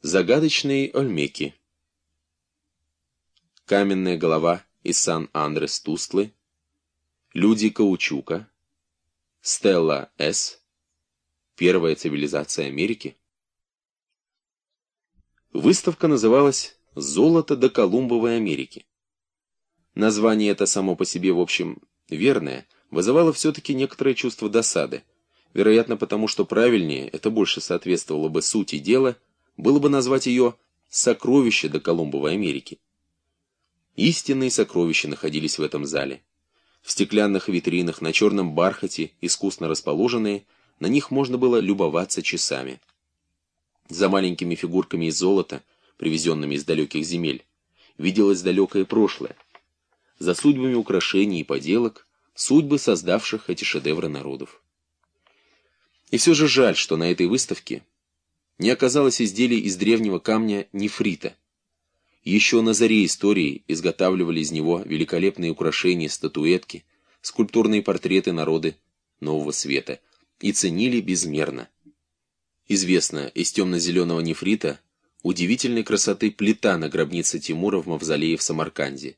Загадочные Ольмеки. Каменная голова из Сан-Андрес Тустлы. Люди Каучука. Стелла С. Первая цивилизация Америки. Выставка называлась «Золото до Колумбовой Америки». Название это само по себе, в общем, верное, вызывало все-таки некоторое чувство досады. Вероятно, потому что правильнее, это больше соответствовало бы сути дела – было бы назвать ее «сокровище до Колумбовой Америки». Истинные сокровища находились в этом зале. В стеклянных витринах на черном бархате, искусно расположенные, на них можно было любоваться часами. За маленькими фигурками из золота, привезенными из далеких земель, виделось далекое прошлое. За судьбами украшений и поделок, судьбы создавших эти шедевры народов. И все же жаль, что на этой выставке не оказалось изделий из древнего камня нефрита. Еще на заре истории изготавливали из него великолепные украшения, статуэтки, скульптурные портреты народы Нового Света и ценили безмерно. Известно из темно-зеленого нефрита удивительной красоты плита на гробнице Тимура в мавзолее в Самарканде.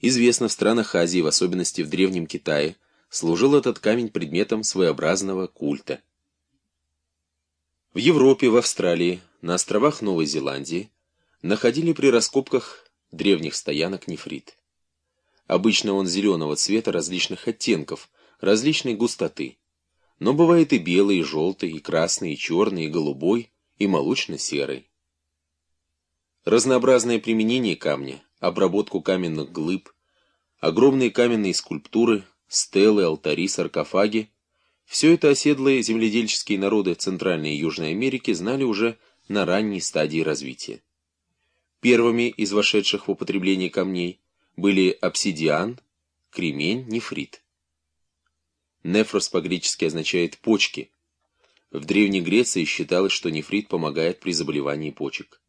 Известно в странах Азии, в особенности в Древнем Китае, служил этот камень предметом своеобразного культа. В Европе, в Австралии, на островах Новой Зеландии находили при раскопках древних стоянок нефрит. Обычно он зеленого цвета различных оттенков, различной густоты. Но бывает и белый, и желтый, и красный, и черный, и голубой, и молочно-серый. Разнообразное применение камня, обработку каменных глыб, огромные каменные скульптуры, стелы, алтари, саркофаги все это оседлые земледельческие народы Центральной и Южной Америки знали уже на ранней стадии развития. Первыми из вошедших в употребление камней были обсидиан, кремень, нефрит. Нефрос по-гречески означает «почки». В Древней Греции считалось, что нефрит помогает при заболевании почек.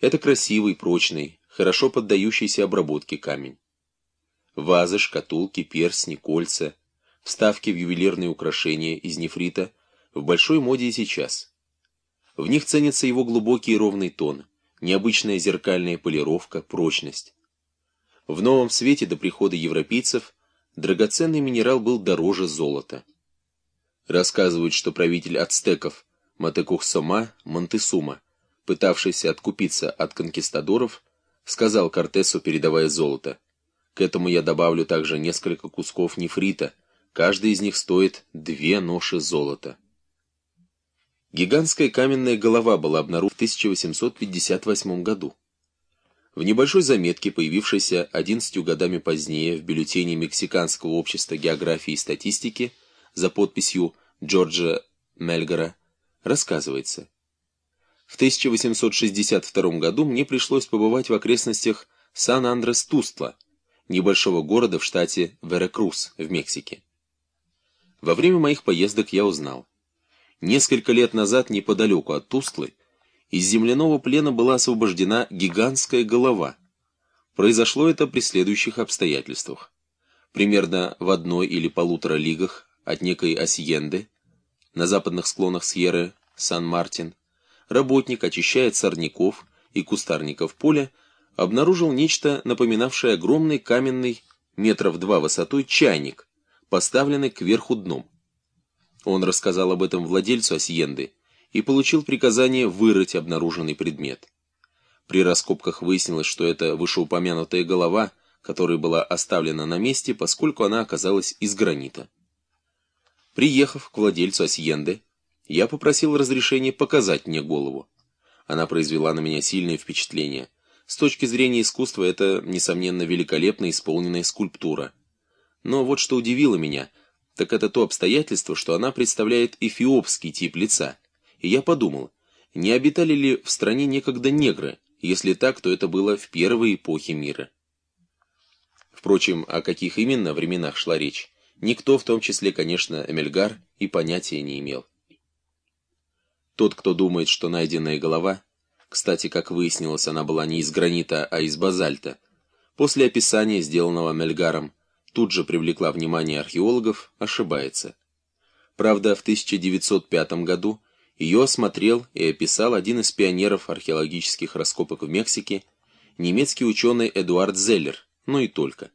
Это красивый, прочный, хорошо поддающийся обработке камень. Вазы, шкатулки, перстни, кольца – вставки в ювелирные украшения из нефрита в большой моде и сейчас. В них ценится его глубокий и ровный тон, необычная зеркальная полировка, прочность. В новом свете до прихода европейцев драгоценный минерал был дороже золота. Рассказывают, что правитель ацтеков Матекухсома Монтесума, пытавшийся откупиться от конкистадоров, сказал Кортесу, передавая золото, «К этому я добавлю также несколько кусков нефрита, Каждый из них стоит две ноши золота. Гигантская каменная голова была обнаружена в 1858 году. В небольшой заметке, появившейся 11 годами позднее в бюллетене Мексиканского общества географии и статистики за подписью Джорджа Мельгора, рассказывается. В 1862 году мне пришлось побывать в окрестностях Сан-Андрес-Тустла, небольшого города в штате Веракрус в Мексике. Во время моих поездок я узнал. Несколько лет назад неподалеку от Тустлы из земляного плена была освобождена гигантская голова. Произошло это при следующих обстоятельствах. Примерно в одной или полутора лигах от некой Асьенды, на западных склонах Сьерры Сан-Мартин, работник очищает сорняков и кустарников поля, обнаружил нечто, напоминавшее огромный каменный метров два высотой чайник, поставленный кверху дном. Он рассказал об этом владельцу Асьенды и получил приказание вырыть обнаруженный предмет. При раскопках выяснилось, что это вышеупомянутая голова, которая была оставлена на месте, поскольку она оказалась из гранита. Приехав к владельцу Асьенды, я попросил разрешения показать мне голову. Она произвела на меня сильное впечатление. С точки зрения искусства это, несомненно, великолепно исполненная скульптура – но вот что удивило меня, так это то обстоятельство, что она представляет эфиопский тип лица. И я подумал, не обитали ли в стране некогда негры, если так, то это было в первой эпохе мира. Впрочем, о каких именно временах шла речь, никто, в том числе, конечно, Эмельгар, и понятия не имел. Тот, кто думает, что найденная голова, кстати, как выяснилось, она была не из гранита, а из базальта, после описания, сделанного Мельгаром, тут же привлекла внимание археологов, ошибается. Правда, в 1905 году Ее осмотрел и описал один из пионеров археологических раскопок в Мексике, немецкий ученый Эдуард Зеллер, но и только.